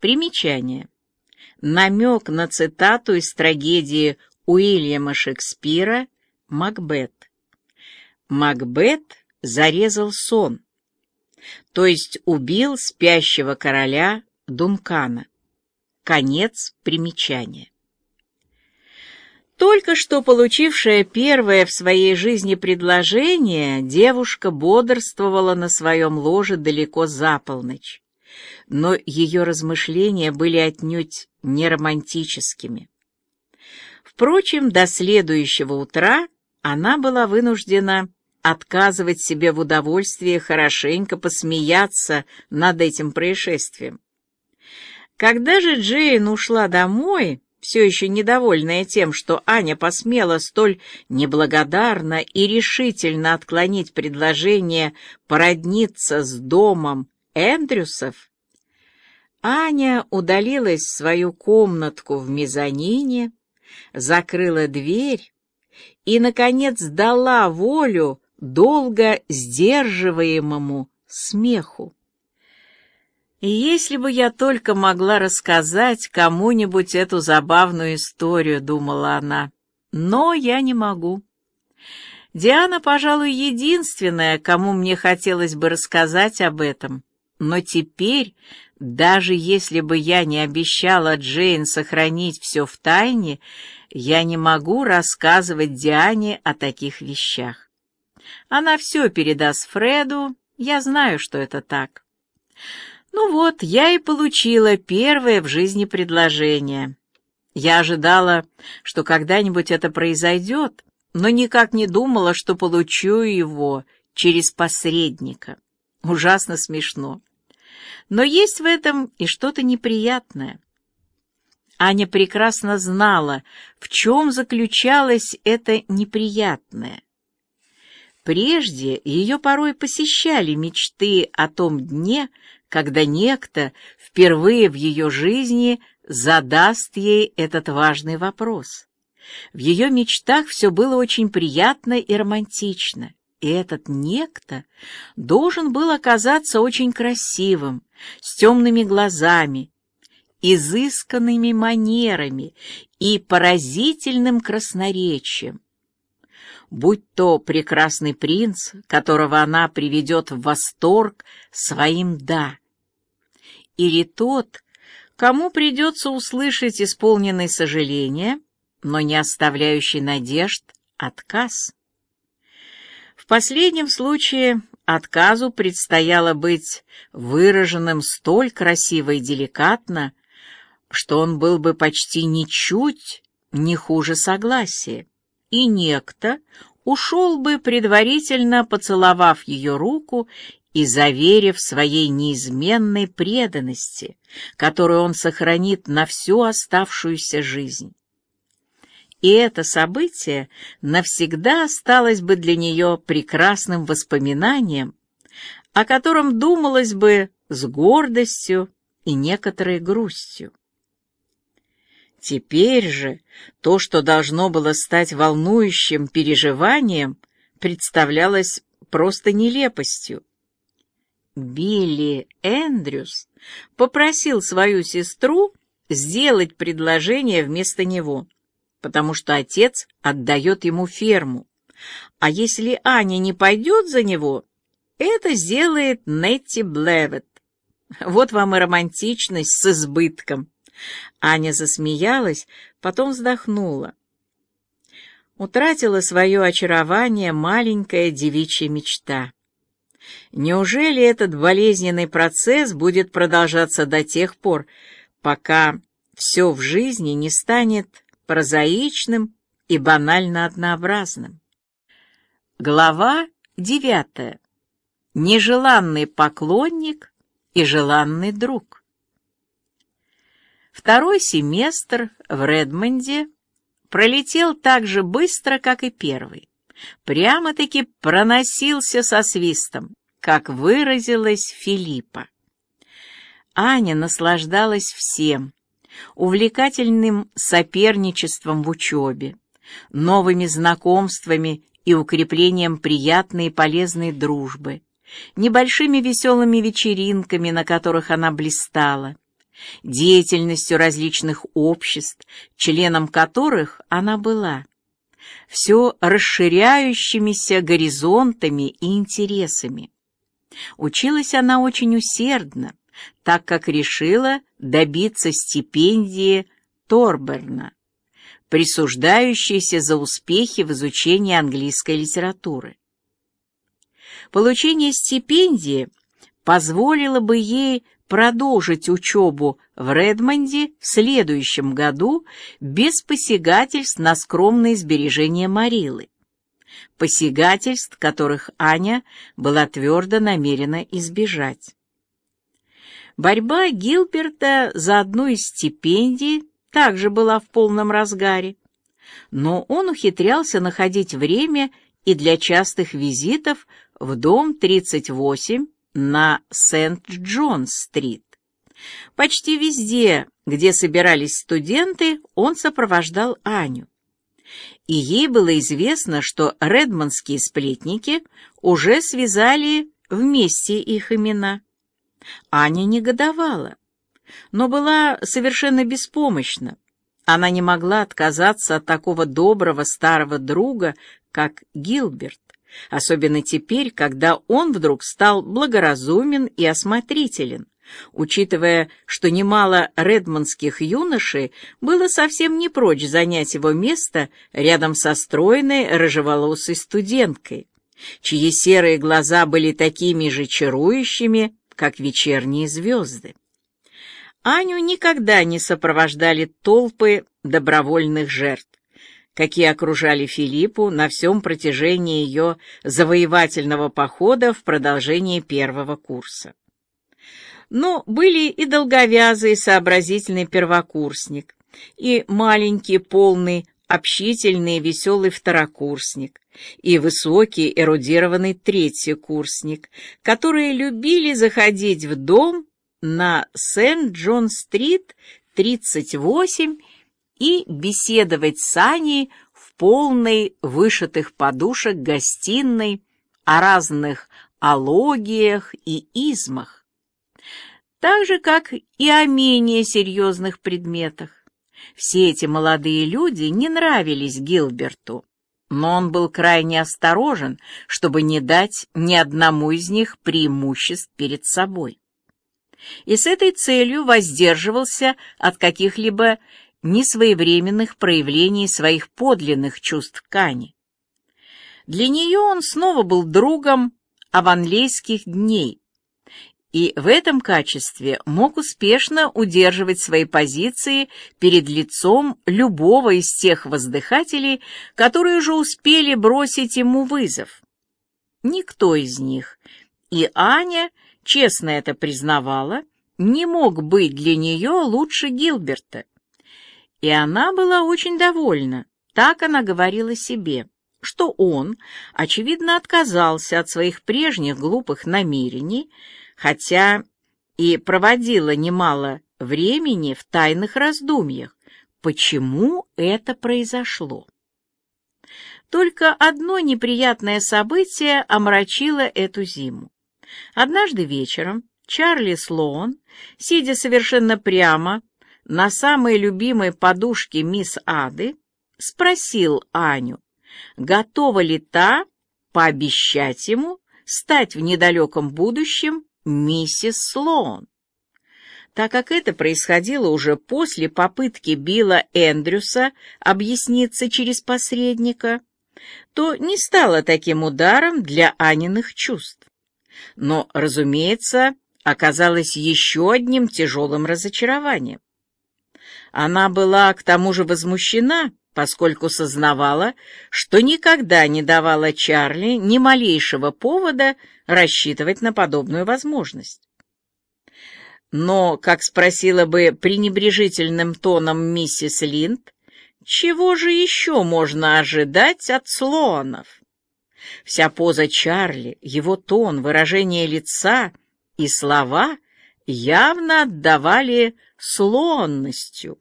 Примечание. Намек на цитату из трагедии Уильяма Шекспира «Макбет». Макбет зарезал сон, то есть убил спящего короля Дункана. Конец примечания. Только что получившая первое в своей жизни предложение, девушка бодрствовала на своем ложе далеко за полночь. Но ее размышления были отнюдь не романтическими. Впрочем, до следующего утра она была вынуждена отказывать себе в удовольствии хорошенько посмеяться над этим происшествием. Когда же Джейн ушла домой, все еще недовольная тем, что Аня посмела столь неблагодарно и решительно отклонить предложение породниться с домом Эндрюсов, Аня удалилась в свою комнатку в мезонине, закрыла дверь и, наконец, дала волю долго сдерживаемому смеху. «Если бы я только могла рассказать кому-нибудь эту забавную историю», — думала она, — «но я не могу». Диана, пожалуй, единственная, кому мне хотелось бы рассказать об этом. Но теперь, даже если бы я не обещала Джейн сохранить все в тайне, я не могу рассказывать Диане о таких вещах. Она все передаст Фреду, я знаю, что это так. Ну вот, я и получила первое в жизни предложение. Я ожидала, что когда-нибудь это произойдет, но никак не думала, что получу его через посредника. Ужасно смешно. Но есть в этом и что-то неприятное. Аня прекрасно знала, в чем заключалось это неприятное. Прежде ее порой посещали мечты о том дне, когда некто впервые в ее жизни задаст ей этот важный вопрос. В ее мечтах все было очень приятно и романтично, и этот некто должен был оказаться очень красивым, с темными глазами, изысканными манерами и поразительным красноречием. Будь то прекрасный принц, которого она приведет в восторг своим «да», или тот, кому придется услышать исполненный сожаления, но не оставляющий надежд, отказ. В последнем случае отказу предстояло быть выраженным столь красиво и деликатно, что он был бы почти ничуть не хуже согласия, и некто ушел бы, предварительно поцеловав ее руку и заверив своей неизменной преданности, которую он сохранит на всю оставшуюся жизнь. И это событие навсегда осталось бы для нее прекрасным воспоминанием, о котором думалось бы с гордостью и некоторой грустью. Теперь же то, что должно было стать волнующим переживанием, представлялось просто нелепостью. Билли Эндрюс попросил свою сестру сделать предложение вместо него, потому что отец отдает ему ферму. А если Аня не пойдет за него, это сделает Нетти Блевет. Вот вам и романтичность с избытком. Аня засмеялась, потом вздохнула. Утратила свое очарование маленькая девичья мечта. Неужели этот болезненный процесс будет продолжаться до тех пор, пока все в жизни не станет прозаичным и банально однообразным? Глава девятая. Нежеланный поклонник и желанный друг. Второй семестр в Редмонде пролетел так же быстро, как и первый. Прямо-таки проносился со свистом как выразилась Филиппа. Аня наслаждалась всем, увлекательным соперничеством в учебе, новыми знакомствами и укреплением приятной и полезной дружбы, небольшими веселыми вечеринками, на которых она блистала, деятельностью различных обществ, членом которых она была, все расширяющимися горизонтами и интересами. Училась она очень усердно, так как решила добиться стипендии Торберна, присуждающейся за успехи в изучении английской литературы. Получение стипендии позволило бы ей продолжить учебу в Редмонде в следующем году без посягательств на скромные сбережения Марилы. Посягательств, которых Аня была твердо намерена избежать. Борьба Гилберта за одну из стипендий также была в полном разгаре, но он ухитрялся находить время и для частых визитов в дом 38 на Сент-Джон-стрит. Почти везде, где собирались студенты, он сопровождал Аню. И ей было известно, что редмондские сплетники уже связали вместе их имена. Аня негодовала, но была совершенно беспомощна. Она не могла отказаться от такого доброго старого друга, как Гилберт особенно теперь, когда он вдруг стал благоразумен и осмотрителен, учитывая, что немало редмондских юношей было совсем не прочь занять его место рядом со стройной рыжеволосой студенткой, чьи серые глаза были такими же чарующими, как вечерние звезды. Аню никогда не сопровождали толпы добровольных жертв какие окружали Филиппу на всем протяжении ее завоевательного похода в продолжении первого курса. Но были и долговязый сообразительный первокурсник, и маленький, полный, общительный и веселый второкурсник, и высокий, эрудированный третий курсник, которые любили заходить в дом на Сент-Джон-стрит 38 и беседовать с Аней в полной вышитых подушек гостиной о разных алогиях и измах, так же, как и о менее серьезных предметах. Все эти молодые люди не нравились Гилберту, но он был крайне осторожен, чтобы не дать ни одному из них преимуществ перед собой. И с этой целью воздерживался от каких-либо несвоевременных проявлений своих подлинных чувств Кани. Для нее он снова был другом аванлейских дней, и в этом качестве мог успешно удерживать свои позиции перед лицом любого из тех воздыхателей, которые уже успели бросить ему вызов. Никто из них, и Аня честно это признавала, не мог быть для нее лучше Гилберта. И она была очень довольна, так она говорила себе, что он, очевидно, отказался от своих прежних глупых намерений, хотя и проводила немало времени в тайных раздумьях, почему это произошло. Только одно неприятное событие омрачило эту зиму. Однажды вечером Чарли Слоун, сидя совершенно прямо на самой любимой подушке мисс Ады, спросил Аню, готова ли та пообещать ему стать в недалеком будущем миссис Слоун. Так как это происходило уже после попытки Билла Эндрюса объясниться через посредника, то не стало таким ударом для Аниных чувств. Но, разумеется, оказалось еще одним тяжелым разочарованием. Она была к тому же возмущена, поскольку сознавала, что никогда не давала Чарли ни малейшего повода рассчитывать на подобную возможность. Но, как спросила бы пренебрежительным тоном миссис Линд, чего же еще можно ожидать от Слоанов? Вся поза Чарли, его тон, выражение лица и слова явно отдавали слонностью.